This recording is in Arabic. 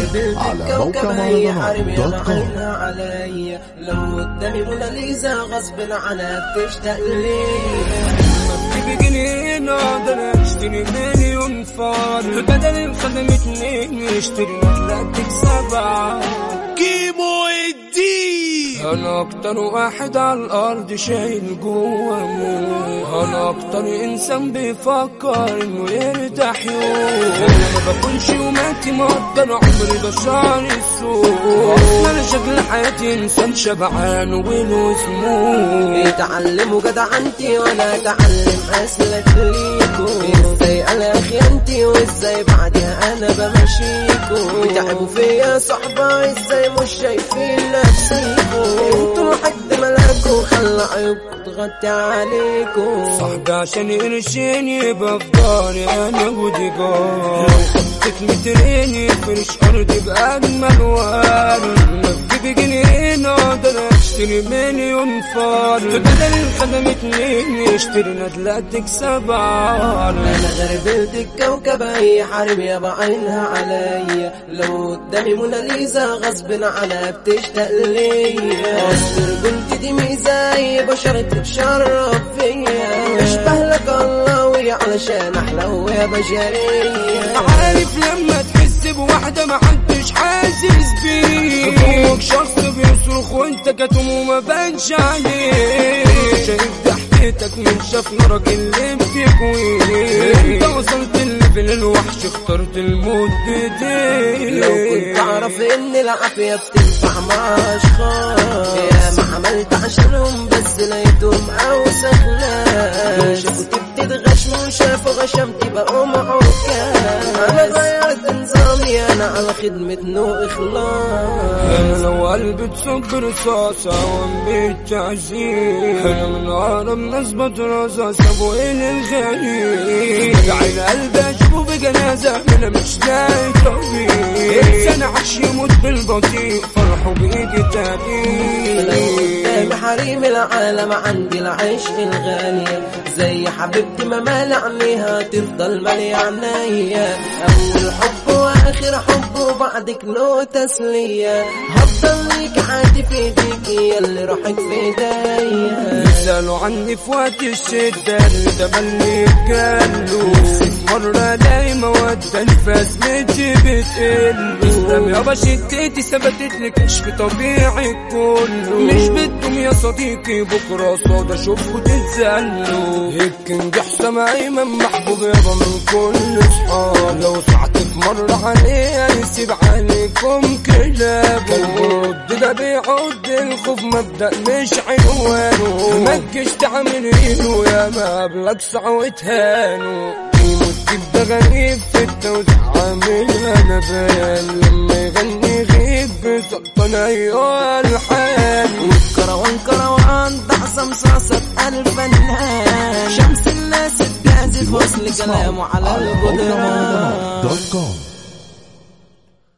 الأغاني على موقع مهرجانات dot com. علي. لو قدامي موناليزا غصب عنك تشتاق لي. اشتري مليون فار. بدل اتنين اشتري لك سبعة أنا أكتر واحد على الأرض شايل جوه أنا أكتر إنسان بيفكر انه يرتاح يوم. ما باكلش يوماتي مقدر عمري بشعر السوق أنا شكل حياتي إنسان شبعان وله سموم اتعلموا جدعنتي وأنا اتعلم أسلك ليكو إزاي أنا خيانتي وازاي بعدها أنا بمشيكو بتعبوا فيا صحبة إزاي مش شايفين نفسيكو أنتوا حد ملاكو خلى عيوبكم تغطي عليكو صاحبي عشان قرشين يبقى في داري أنا ودي لو خدت مترين يفرش أرضي بأجمل وارد ما في جنيه أقدر اشتري مليون فار بدل الخدم اتنين اشتري ندلة تكسب عار أنا غربلت الكوكب هي حرب يا بعينها عليا لو قدامي موناليزا غصب عنها بتشتاق ليا اصبر قلت دي ميزاي بشر تتشرف فيا اشبه لك الله علشان أحلى ويا بشرية عارف لما تحس بواحدة ما حدش بانش عليه شايف ضحكتك من شاف نارك اللي بتكويه انت وصلت الليفل الوحش اخترت الموت بايديك لو كنت أعرف إن العافية بتنفع مع أشخاص. يا ما عملت عشانهم بس لقيتهم اوسخ ناس شافوا بتتغشم وشافوا غشمتي بقوا معوكاس على نو اخلاص أنا لو قلبي تصب رصاصة تعزيز. أنا من اقرب ناس بترصة سابوا إلى الغريب عين قلبي اشوفه بجنازة أنا مش لاقي طبيب انسان عاش يموت بالبطيء فرحوا بيجي تاني قدام حريم العالم عندي العشق الغالي. زي حبيبتي ما مالعنيها تفضل مالي عينيا اول حب وآخر حب وبعدك له تسلية. هفضل ليك عادي في ايديك يلي روحك في ايديا سألوا عني في وقت الشدة ده ملي قالوا مرة الاقي مودة الفاس متي بتقل اسلام يابا شدتي ثبتت لي كشف طبيعي كله. مش بدهم يا صديقي بكرة صاد اشوفكوا تتزلوا الكينج حسام ايمن محبوب يابا من كل اصحاب لو في مرة عليه يسيب عليكم كلاب الرد ده بيعد الخوف مبدأ مش عنوانه. ما تجيش تعمل ايده يا ما قبلك ده غريب في التوزيع عامل أنا بيان لما يغني غيب بسلطان أيوه الحال كروان كروان دعسة مصاصة الفنان. شمس الناس بتعزف وصل كلامه على القدران